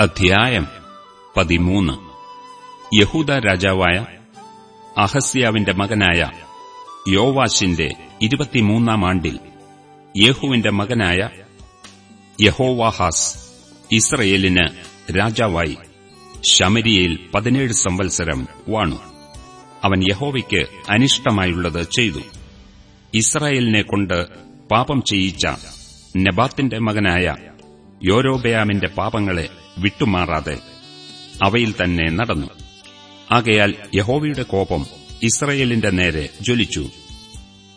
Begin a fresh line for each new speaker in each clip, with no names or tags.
അധ്യായം പതിമൂന്ന്. യഹൂദ രാജാവായ അഹസ്യാവിന്റെ മകനായ യോവാഷിന്റെ ഇരുപത്തിമൂന്നാം ആണ്ടിൽ യേഹുവിന്റെ മകനായ യഹോവാഹാസ് ഇസ്രയേലിന് രാജാവായി ശമരിയയിൽ പതിനേഴ് സംവത്സരം വാണു. അവൻ യഹോവയ്ക്ക് അനിഷ്ടമായുള്ളത് ചെയ്തു. ഇസ്രായേലിനെ കൊണ്ട് പാപം ചെയ്യിച്ച നെബാത്തിന്റെ മകനായ യോരോബയാമിന്റെ പാപങ്ങളെ വിട്ടുമാറാതെ അവയിൽ തന്നെ നടന്നു. ആകയാൽ യഹോവയുടെ കോപം ഇസ്രയേലിന്റെ നേരെ ജ്വലിച്ചു.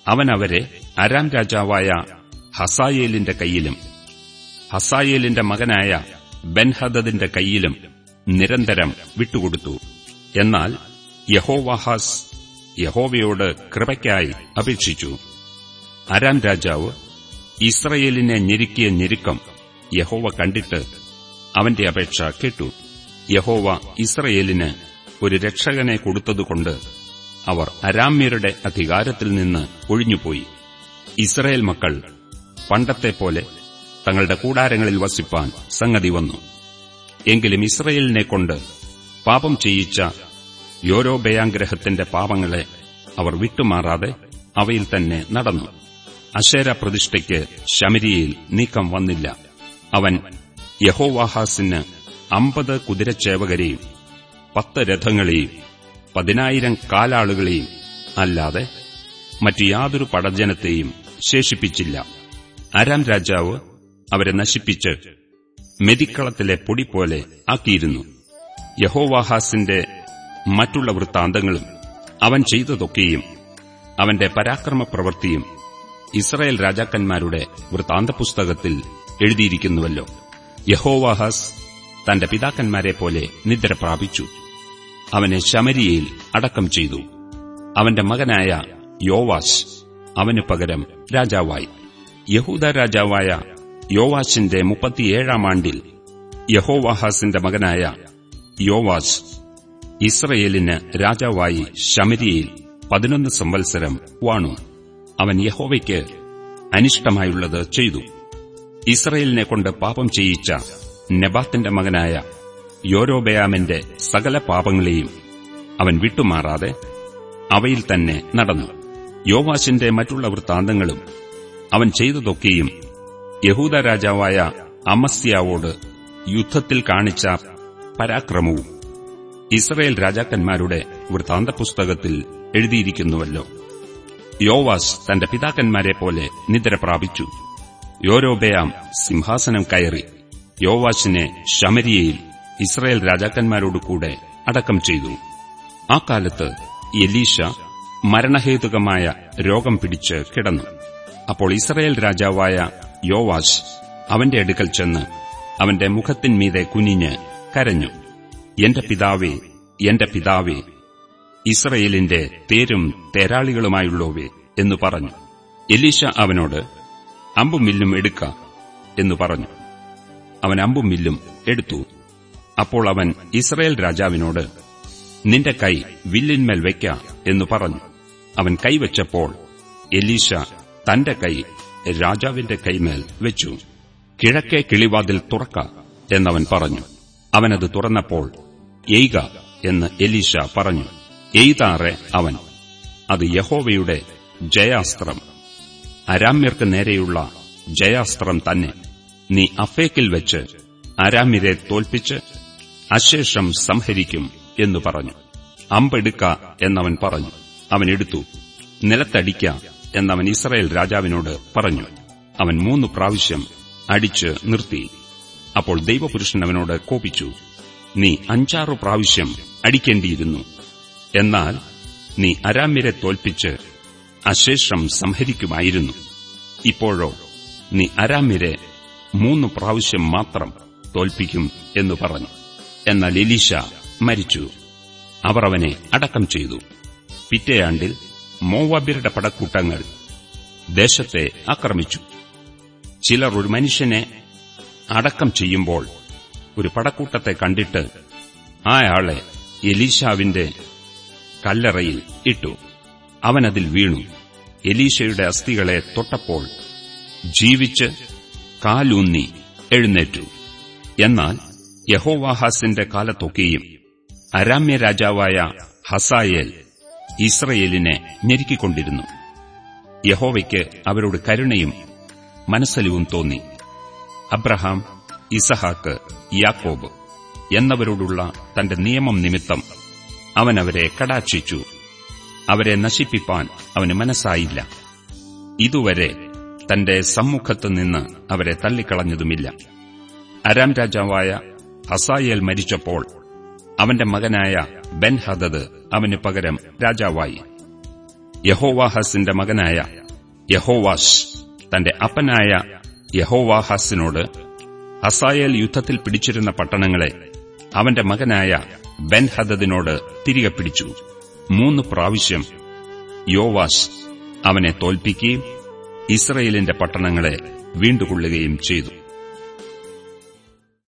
അവൻ അവരെ അരാം രാജാവായ ഹസായേലിന്റെ കൈയിലും ഹസായേലിന്റെ മകനായ ബെൻഹദദിന്റെ കൈയിലും നിരന്തരം വിട്ടുകൊടുത്തു. എന്നാൽ യഹോവാഹാസ് യഹോവയോട് കൃപയ്ക്കായി അപേക്ഷിച്ചു. അരാം രാജാവ് ഇസ്രയേലിനെ ഞെരുക്കിയ ഞെരുക്കം യഹോവ കണ്ടിട്ട് അവന്റെ അപേക്ഷ കേട്ടു. യഹോവ ഇസ്രയേലിന് ഒരു രക്ഷകനെ കൊടുത്തതുകൊണ്ട് അവർ അരാമ്യരുടെ അധികാരത്തിൽ നിന്ന് ഒഴിഞ്ഞുപോയി. ഇസ്രയേൽ മക്കൾ പണ്ടത്തെ പോലെ തങ്ങളുടെ കൂടാരങ്ങളിൽ വസിപ്പാൻ സംഗതി വന്നു. എങ്കിലും ഇസ്രയേലിനെ കൊണ്ട് പാപം ചെയ്യിച്ച യോരോബയാഗ്രഹത്തിന്റെ പാപങ്ങളെ അവർ വിട്ടുമാറാതെ അവയിൽ തന്നെ നടന്നു. അശേര പ്രതിഷ്ഠയ്ക്ക് ശമരിയിൽ നീക്കം വന്നില്ല. അവൻ യഹോവാഹാസിന് അമ്പത് കുതിരച്ചേവകരെയും പത്ത് രഥങ്ങളെയും പതിനായിരം കാലാളുകളെയും അല്ലാതെ മറ്റു യാതൊരു പടജനത്തെയും ശേഷിപ്പിച്ചില്ല. അരാം രാജാവ് അവരെ നശിപ്പിച്ച് മെതിക്കളത്തിലെ പൊടി പോലെ ആക്കിയിരുന്നു. യഹോവാഹാസിന്റെ മറ്റുള്ള വൃത്താന്തങ്ങളും അവൻ ചെയ്തതൊക്കെയും അവന്റെ പരാക്രമ പ്രവൃത്തിയും ഇസ്രായേൽ രാജാക്കന്മാരുടെ വൃത്താന്ത പുസ്തകത്തിൽ എഴുതിയിരിക്കുന്നുവല്ലോ. യഹോവാഹാസ് തന്റെ പിതാക്കന്മാരെ പോലെ നിദ്ര പ്രാപിച്ചു. അവനെ ശമരിയയിൽ അടക്കം ചെയ്തു. അവന്റെ മകനായ യോവാശ് അവനു പകരം രാജാവായി. യഹൂദ രാജാവായ യോവാശിന്റെ മുപ്പത്തിയേഴാം ആണ്ടിൽ യഹോവാഹാസിന്റെ മകനായ യോവാശ് ഇസ്രയേലിന് രാജാവായി ശമരിയയിൽ പതിനൊന്ന് സംവത്സരം വാണു. അവൻ യഹോവയ്ക്ക് അനിഷ്ടമായുള്ളത് ചെയ്തു. ഇസ്രയേലിനെ കൊണ്ട് പാപം ചെയ്യിച്ച നെബാത്തിന്റെ മകനായ യോരോബയാമിന്റെ സകല പാപങ്ങളെയും അവൻ വിട്ടുമാറാതെ അവയിൽ തന്നെ നടന്നു. യോവാശിന്റെ മറ്റുള്ള വൃത്താന്തങ്ങളും അവൻ ചെയ്തതൊക്കെയും യഹൂദ രാജാവായ അമസ്യാവോട് യുദ്ധത്തിൽ കാണിച്ച പരാക്രമവും ഇസ്രയേൽ രാജാക്കന്മാരുടെ വൃത്താന്ത പുസ്തകത്തിൽ എഴുതിയിരിക്കുന്നുവല്ലോ. യോവാസ് തന്റെ പിതാക്കന്മാരെ പോലെ നിദ്ര പ്രാപിച്ചു. യോരോബയാം സിംഹാസനം കയറി യോവാശിനെ ശമരിയയിൽ ഇസ്രയേൽ രാജാക്കന്മാരോടുകൂടെ അടക്കം ചെയ്തു. ആ കാലത്ത് എലീഷ മരണഹേതുകമായ രോഗം പിടിച്ച് കിടന്നു. അപ്പോൾ ഇസ്രായേൽ രാജാവായ യോവാശ് അവന്റെ അടുക്കൽ ചെന്ന് അവന്റെ മുഖത്തിന്മീതെ കുനിഞ്ഞ് കരഞ്ഞു. എന്റെ പിതാവേ എന്റെ പിതാവേ ഇസ്രയേലിന്റെ തേരും തേരാളികളുമായുള്ളവേ എന്ന് പറഞ്ഞു. എലീഷ അവനോട് അമ്പും വില്ലും എടുക്ക എന്നു പറഞ്ഞു. അവൻ അമ്പും വില്ലും എടുത്തു. അപ്പോൾ അവൻ ഇസ്രയേൽ രാജാവിനോട് നിന്റെ കൈ വില്ലിന്മേൽ വയ്ക്ക എന്നു പറഞ്ഞു. അവൻ കൈവച്ചപ്പോൾ എലീഷ തന്റെ കൈ രാജാവിന്റെ കൈമേൽ വെച്ചു. കിഴക്കേ കിളിവാതിൽ തുറക്ക എന്നവൻ പറഞ്ഞു. അവനത് തുറന്നപ്പോൾ എയ്ക എന്ന് എലീഷ പറഞ്ഞു. എയ്താറെ അവൻ. അത് യഹോവയുടെ ജയാസ്ത്രം. അരാമ്യർക്ക് നേരെയുള്ള ജയാസ്ത്രം തന്നെ. നീ അഫേക്കിൽ വെച്ച് അരാമ്യരെ തോൽപ്പിച്ച് അശേഷം സംഹരിക്കും എന്നു പറഞ്ഞു. അമ്പെടുക്ക എന്നവൻ പറഞ്ഞു. അവൻ എടുത്തു. നിലത്തടിക്ക എന്നവൻ ഇസ്രായേൽ രാജാവിനോട് പറഞ്ഞു. അവൻ മൂന്ന് പ്രാവശ്യം അടിച്ച് നിർത്തി. അപ്പോൾ ദൈവപുരുഷൻ അവനോട് കോപിച്ചു. നീ അഞ്ചാറു പ്രാവശ്യം അടിക്കേണ്ടിയിരുന്നു. എന്നാൽ നീ അരാമ്യരെ തോൽപ്പിച്ച് അശേഷം സംഹരിക്കുമായിരുന്നു. ഇപ്പോഴോ നീ അരാമ്യരെ മൂന്ന് പ്രാവശ്യം മാത്രം തോൽപ്പിക്കും എന്ന് പറഞ്ഞു. എന്നാൽ എലീശ മരിച്ചു. അവർ അവനെ അടക്കം ചെയ്തു. പിറ്റേയാണ്ടിൽ മോവാബിരുടെ പടക്കൂട്ടങ്ങൾ ദേശത്തെ ആക്രമിച്ചു. ചിലർ ഒരു മനുഷ്യനെ അടക്കം ചെയ്യുമ്പോൾ ഒരു പടക്കൂട്ടത്തെ കണ്ടിട്ട് ആയാളെ എലീശാവിന്റെ കല്ലറയിൽ ഇട്ടു. അവനതിൽ വീണു. എലീശയുടെ അസ്ഥികളെ തൊട്ടപ്പോൾ ജീവിച്ച് കാലൂന്നി എഴുന്നേറ്റു. എന്നാൽ യഹോവാഹാസിന്റെ കാലത്തൊക്കെയും അരാമ്യ രാജാവായ ഹസായേൽ ഇസ്രയേലിനെ ഞെരുക്കിക്കൊണ്ടിരുന്നു. യഹോവയ്ക്ക് അവരോട് കരുണയും മനസ്സലിവും തോന്നി. അബ്രഹാം ഇസഹാക്ക് യാക്കോബ് എന്നവരോടുള്ള തന്റെ നിയമം നിമിത്തം അവനവരെ കടാക്ഷിച്ചു. അവരെ നശിപ്പിപ്പാൻ അവന് മനസ്സായില്ല. ഇതുവരെ തന്റെ സമ്മുഖത്ത് നിന്ന് അവരെ തള്ളിക്കളഞ്ഞതുമില്ല. അരാം രാജാവായ ഹസായേൽ മരിച്ചപ്പോൾ അവന്റെ മകനായ ബെൻ ഹദദ് അവന് പകരം രാജാവായി. യഹോവാഹസിന്റെ മകനായ യഹോവാഷ് തന്റെ അപ്പനായ യഹോവാഹാസിനോട് ഹസായേൽ യുദ്ധത്തിൽ പിടിച്ചിരുന്ന പട്ടണങ്ങളെ അവന്റെ മകനായ ബെൻ ഹദദിനോട് തിരികെ പിടിച്ചു. മൂന്ന് പ്രാവശ്യം യോവാഷ് അവനെ തോൽപ്പിക്കുകയും ഇസ്രയേലിന്റെ പട്ടണങ്ങളെ വീണ്ടുകൊള്ളുകയും ചെയ്തു.